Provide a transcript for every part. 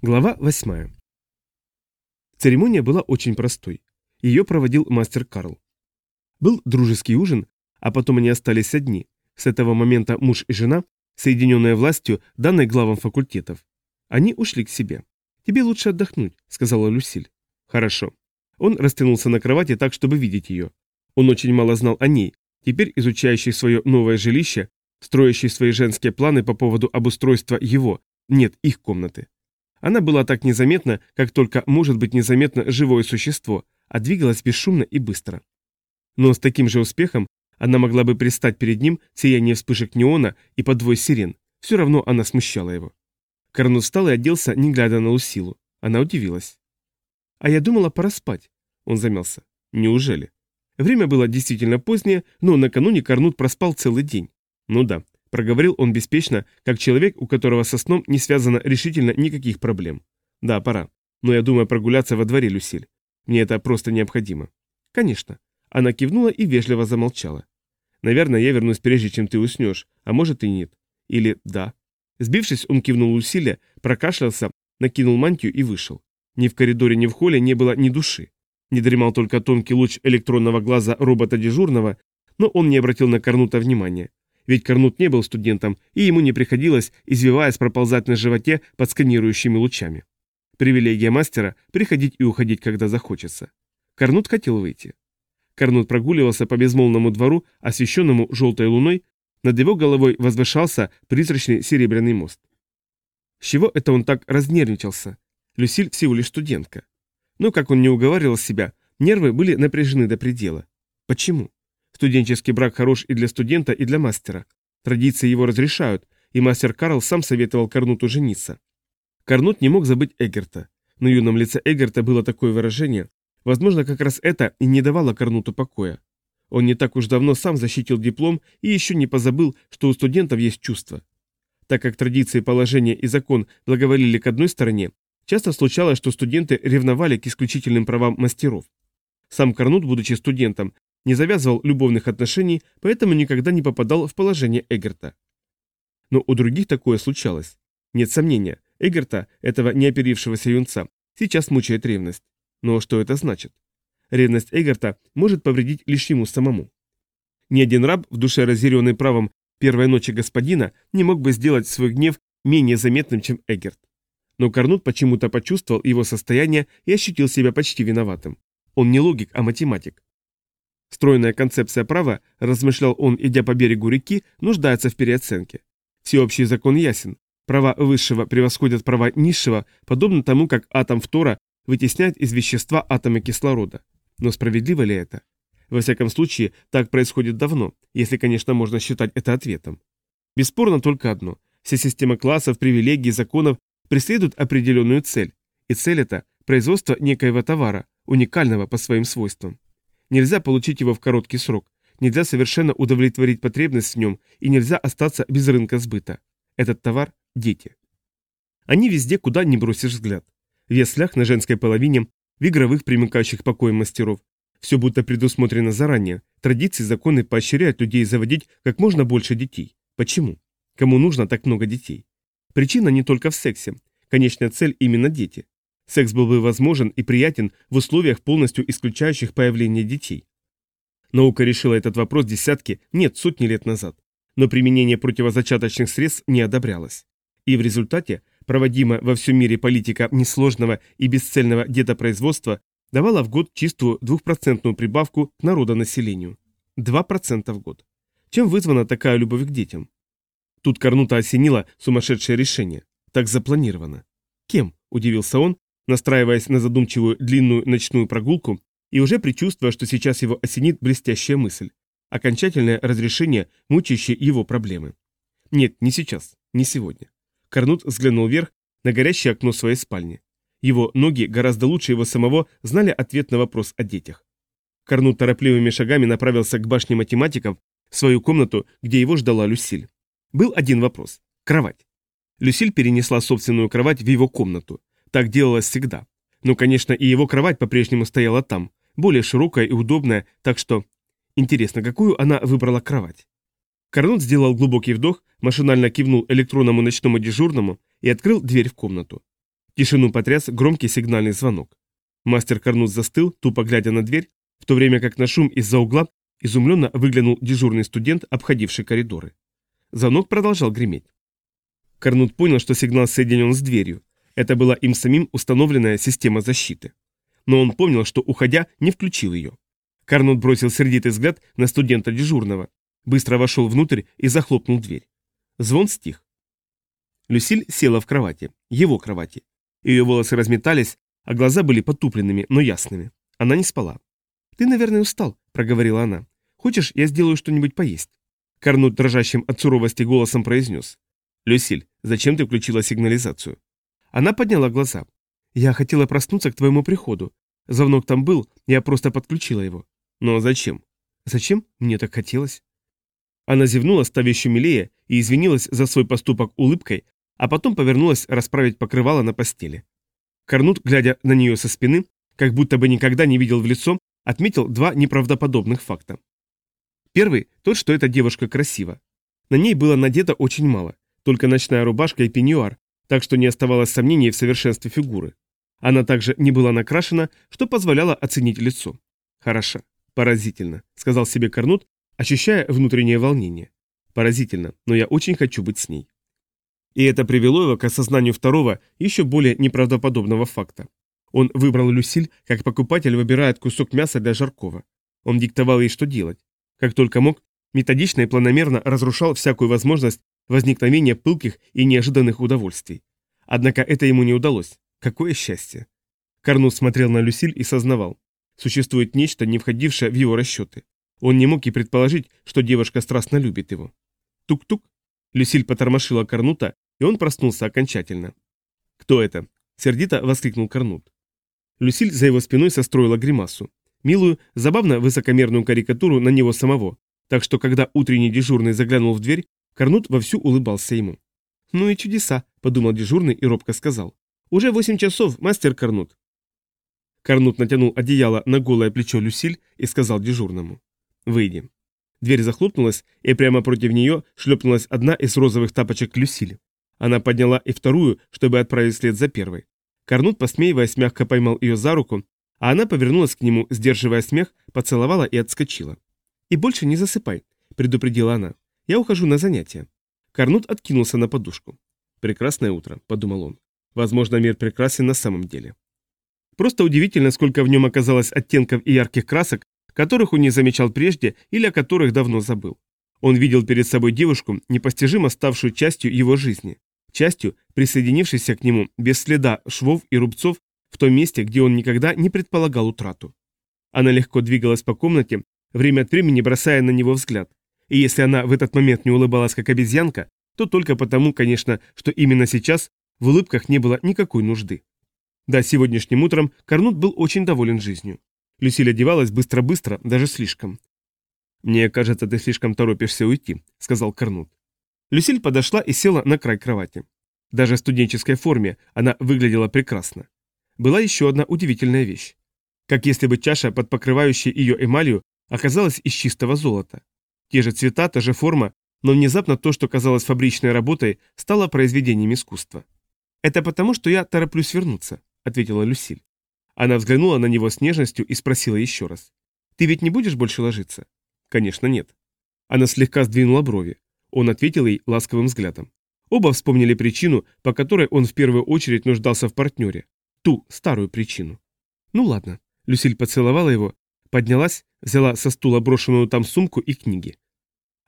Глава 8. Церемония была очень простой. Ее проводил мастер Карл. Был дружеский ужин, а потом они остались одни. С этого момента муж и жена, соединенные властью, данной главам факультетов. Они ушли к себе. «Тебе лучше отдохнуть», — сказала Люсиль. «Хорошо». Он растянулся на кровати так, чтобы видеть ее. Он очень мало знал о ней, теперь изучающий свое новое жилище, строящий свои женские планы по поводу обустройства его, нет, их комнаты. Она была так незаметна, как только может быть незаметно живое существо, а двигалась бесшумно и быстро. Но с таким же успехом она могла бы пристать перед ним в вспышек неона и подвой сирен, все равно она смущала его. Карнут встал и оделся, не глядя на Лусилу. Она удивилась. «А я думала, пора спать». Он замялся. «Неужели?» Время было действительно позднее, но накануне Карнут проспал целый день. Ну да, Проговорил он беспечно, как человек, у которого со сном не связано решительно никаких проблем. Да, пора. Но я думаю прогуляться во дворе, Люсиль. Мне это просто необходимо. Конечно. Она кивнула и вежливо замолчала. Наверное, я вернусь прежде, чем ты уснешь, а может и нет. Или да. Сбившись, он кивнул Люсиле, прокашлялся, накинул мантию и вышел. Ни в коридоре, ни в холле не было ни души. Не дремал только тонкий луч электронного глаза робота дежурного, но он не обратил на Корнута внимания ведь Корнут не был студентом, и ему не приходилось, извиваясь, проползать на животе под сканирующими лучами. Привилегия мастера – приходить и уходить, когда захочется. Корнут хотел выйти. Корнут прогуливался по безмолвному двору, освещенному желтой луной, над его головой возвышался призрачный серебряный мост. С чего это он так разнервничался? Люсиль всего лишь студентка. Но, как он не уговаривал себя, нервы были напряжены до предела. Почему? Студенческий брак хорош и для студента, и для мастера. Традиции его разрешают, и мастер Карл сам советовал Карнуту жениться. Карнут не мог забыть Эгерта. На юном лице Эгерта было такое выражение, возможно, как раз это и не давало Карнуту покоя. Он не так уж давно сам защитил диплом и еще не позабыл, что у студентов есть чувства. Так как традиции, положения и закон благоволили к одной стороне, часто случалось, что студенты ревновали к исключительным правам мастеров. Сам Карнут, будучи студентом, не завязывал любовных отношений, поэтому никогда не попадал в положение Эгерта. Но у других такое случалось. Нет сомнения, Эгерта, этого неоперившегося юнца, сейчас мучает ревность. Но что это значит? Ревность Эгерта может повредить лишь ему самому. Ни один раб, в душе разъяренный правом первой ночи господина, не мог бы сделать свой гнев менее заметным, чем Эгерт. Но Корнут почему-то почувствовал его состояние и ощутил себя почти виноватым. Он не логик, а математик. Стройная концепция права, размышлял он, идя по берегу реки, нуждается в переоценке. Всеобщий закон ясен. Права высшего превосходят права низшего, подобно тому, как атом фтора вытесняет из вещества атомы кислорода. Но справедливо ли это? Во всяком случае, так происходит давно, если, конечно, можно считать это ответом. Бесспорно только одно. Вся система классов, привилегий, законов преследует определенную цель. И цель это – производство некоего товара, уникального по своим свойствам. Нельзя получить его в короткий срок, нельзя совершенно удовлетворить потребность в нем и нельзя остаться без рынка сбыта. Этот товар – дети. Они везде, куда ни бросишь взгляд. В яслях на женской половине, в игровых, примыкающих покоям мастеров. Все будто предусмотрено заранее. Традиции, законы поощряют людей заводить как можно больше детей. Почему? Кому нужно так много детей? Причина не только в сексе. Конечная цель именно дети. Секс был бы возможен и приятен в условиях, полностью исключающих появление детей. Наука решила этот вопрос десятки, нет, сотни лет назад. Но применение противозачаточных средств не одобрялось. И в результате проводимая во всем мире политика несложного и бесцельного детопроизводства давала в год чистую двухпроцентную прибавку к народонаселению. 2% в год. Чем вызвана такая любовь к детям? Тут Корнута осенило сумасшедшее решение. Так запланировано. Кем? – удивился он, настраиваясь на задумчивую длинную ночную прогулку и уже предчувствуя, что сейчас его осенит блестящая мысль. Окончательное разрешение мучающей его проблемы. Нет, не сейчас, не сегодня. Корнут взглянул вверх на горящее окно своей спальни. Его ноги гораздо лучше его самого знали ответ на вопрос о детях. Корнут торопливыми шагами направился к башне математиков, в свою комнату, где его ждала Люсиль. Был один вопрос. Кровать. Люсиль перенесла собственную кровать в его комнату. Так делалось всегда. Но, конечно, и его кровать по-прежнему стояла там, более широкая и удобная, так что... Интересно, какую она выбрала кровать? Карнот сделал глубокий вдох, машинально кивнул электронному ночному дежурному и открыл дверь в комнату. Тишину потряс громкий сигнальный звонок. Мастер Карнут застыл, тупо глядя на дверь, в то время как на шум из-за угла изумленно выглянул дежурный студент, обходивший коридоры. Звонок продолжал греметь. Карнут понял, что сигнал соединен с дверью. Это была им самим установленная система защиты. Но он помнил, что, уходя, не включил ее. Карнут бросил сердитый взгляд на студента дежурного, быстро вошел внутрь и захлопнул дверь. Звон стих. Люсиль села в кровати, его кровати. Ее волосы разметались, а глаза были потупленными, но ясными. Она не спала. «Ты, наверное, устал», — проговорила она. «Хочешь, я сделаю что-нибудь поесть?» Карнут дрожащим от суровости голосом произнес. «Люсиль, зачем ты включила сигнализацию?» Она подняла глаза. «Я хотела проснуться к твоему приходу. Звонок там был, я просто подключила его». «Но зачем?» «Зачем? Мне так хотелось». Она зевнула, став еще милее, и извинилась за свой поступок улыбкой, а потом повернулась расправить покрывало на постели. Карнут, глядя на нее со спины, как будто бы никогда не видел в лицо, отметил два неправдоподобных факта. Первый – тот, что эта девушка красива. На ней было надето очень мало, только ночная рубашка и пеньюар, так что не оставалось сомнений в совершенстве фигуры. Она также не была накрашена, что позволяло оценить лицо. «Хороша. Поразительно», — сказал себе Карнут, ощущая внутреннее волнение. «Поразительно, но я очень хочу быть с ней». И это привело его к осознанию второго, еще более неправдоподобного факта. Он выбрал Люсиль, как покупатель выбирает кусок мяса для жаркого. Он диктовал ей, что делать. Как только мог, методично и планомерно разрушал всякую возможность возникновения пылких и неожиданных удовольствий. Однако это ему не удалось. Какое счастье! Карнус смотрел на Люсиль и сознавал. Существует нечто, не входившее в его расчеты. Он не мог и предположить, что девушка страстно любит его. Тук-тук. Люсиль потормошила Карнута, и он проснулся окончательно. «Кто это?» — сердито воскликнул Карнут. Люсиль за его спиной состроила гримасу. Милую, забавно высокомерную карикатуру на него самого, так что когда утренний дежурный заглянул в дверь, Карнут вовсю улыбался ему. «Ну и чудеса», — подумал дежурный и робко сказал. «Уже восемь часов, мастер Карнут». Карнут натянул одеяло на голое плечо Люсиль и сказал дежурному. «Выйди». Дверь захлопнулась, и прямо против нее шлепнулась одна из розовых тапочек Люсиль. Она подняла и вторую, чтобы отправить след за первой. Карнут, посмеиваясь, мягко поймал ее за руку, а она повернулась к нему, сдерживая смех, поцеловала и отскочила. «И больше не засыпай», — предупредила она. «Я ухожу на занятия». Карнут откинулся на подушку. «Прекрасное утро», — подумал он. «Возможно, мир прекрасен на самом деле». Просто удивительно, сколько в нем оказалось оттенков и ярких красок, которых он не замечал прежде или о которых давно забыл. Он видел перед собой девушку, непостижимо ставшую частью его жизни частью, присоединившейся к нему без следа швов и рубцов в том месте, где он никогда не предполагал утрату. Она легко двигалась по комнате, время от времени бросая на него взгляд. И если она в этот момент не улыбалась как обезьянка, то только потому, конечно, что именно сейчас в улыбках не было никакой нужды. Да, сегодняшним утром Карнут был очень доволен жизнью. Люсиль одевалась быстро-быстро, даже слишком. «Мне кажется, ты слишком торопишься уйти», — сказал Карнут. Люсиль подошла и села на край кровати. Даже в студенческой форме она выглядела прекрасно. Была еще одна удивительная вещь. Как если бы чаша, под покрывающей ее эмалью, оказалась из чистого золота. Те же цвета, та же форма, но внезапно то, что казалось фабричной работой, стало произведением искусства. «Это потому, что я тороплюсь вернуться», — ответила Люсиль. Она взглянула на него с нежностью и спросила еще раз. «Ты ведь не будешь больше ложиться?» «Конечно, нет». Она слегка сдвинула брови. Он ответил ей ласковым взглядом. Оба вспомнили причину, по которой он в первую очередь нуждался в партнере. Ту, старую причину. Ну ладно. Люсиль поцеловала его, поднялась, взяла со стула брошенную там сумку и книги.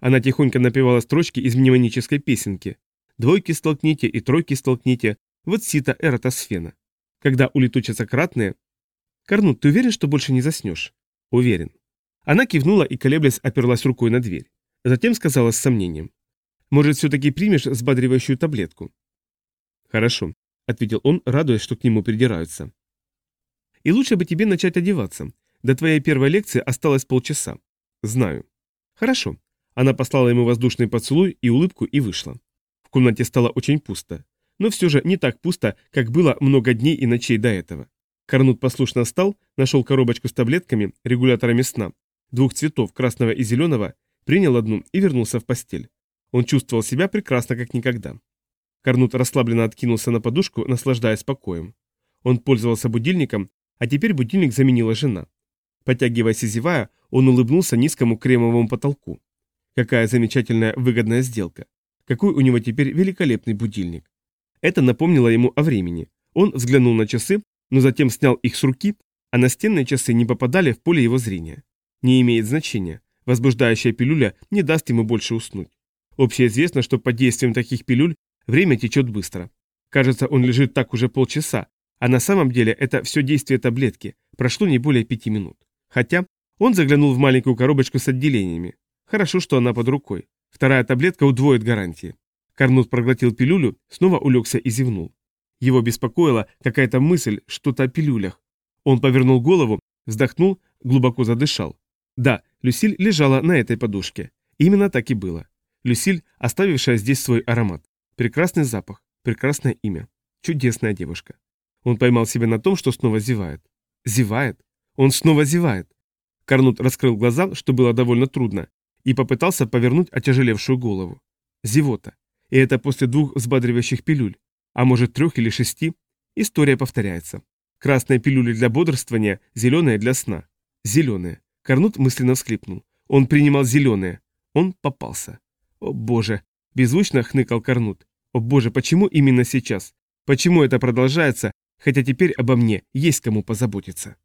Она тихонько напевала строчки из мнемонической песенки. «Двойки столкните и тройки столкните, вот сита эратосфена». Когда улетучатся кратные... «Корнут, ты уверен, что больше не заснешь?» «Уверен». Она кивнула и, колеблясь, оперлась рукой на дверь. Затем сказала с сомнением. «Может, все-таки примешь взбадривающую таблетку?» «Хорошо», — ответил он, радуясь, что к нему придираются. «И лучше бы тебе начать одеваться. До твоей первой лекции осталось полчаса». «Знаю». «Хорошо». Она послала ему воздушный поцелуй и улыбку и вышла. В комнате стало очень пусто. Но все же не так пусто, как было много дней и ночей до этого. Корнут послушно встал, нашел коробочку с таблетками, регуляторами сна, двух цветов, красного и зеленого, принял одну и вернулся в постель. Он чувствовал себя прекрасно, как никогда. Корнут расслабленно откинулся на подушку, наслаждаясь покоем. Он пользовался будильником, а теперь будильник заменила жена. Потягиваясь и зевая, он улыбнулся низкому кремовому потолку. Какая замечательная выгодная сделка. Какой у него теперь великолепный будильник. Это напомнило ему о времени. Он взглянул на часы, но затем снял их с руки, а настенные часы не попадали в поле его зрения. Не имеет значения. Возбуждающая пилюля не даст ему больше уснуть. Общеизвестно, что под действием таких пилюль время течет быстро. Кажется, он лежит так уже полчаса, а на самом деле это все действие таблетки. Прошло не более пяти минут. Хотя он заглянул в маленькую коробочку с отделениями. Хорошо, что она под рукой. Вторая таблетка удвоит гарантии. Карнут проглотил пилюлю, снова улегся и зевнул. Его беспокоила какая-то мысль, что-то о пилюлях. Он повернул голову, вздохнул, глубоко задышал. Да, Люсиль лежала на этой подушке. Именно так и было. Люсиль, оставившая здесь свой аромат. Прекрасный запах, прекрасное имя. Чудесная девушка. Он поймал себя на том, что снова зевает. Зевает? Он снова зевает. Карнут раскрыл глаза, что было довольно трудно, и попытался повернуть отяжелевшую голову. Зевота. И это после двух взбадривающих пилюль. А может трех или шести? История повторяется. Красные пилюли для бодрствования, зеленые для сна. Зеленые. Карнут мысленно всхлипнул. Он принимал зеленые. Он попался. О боже! Беззвучно хныкал Карнут. О боже, почему именно сейчас? Почему это продолжается, хотя теперь обо мне есть кому позаботиться?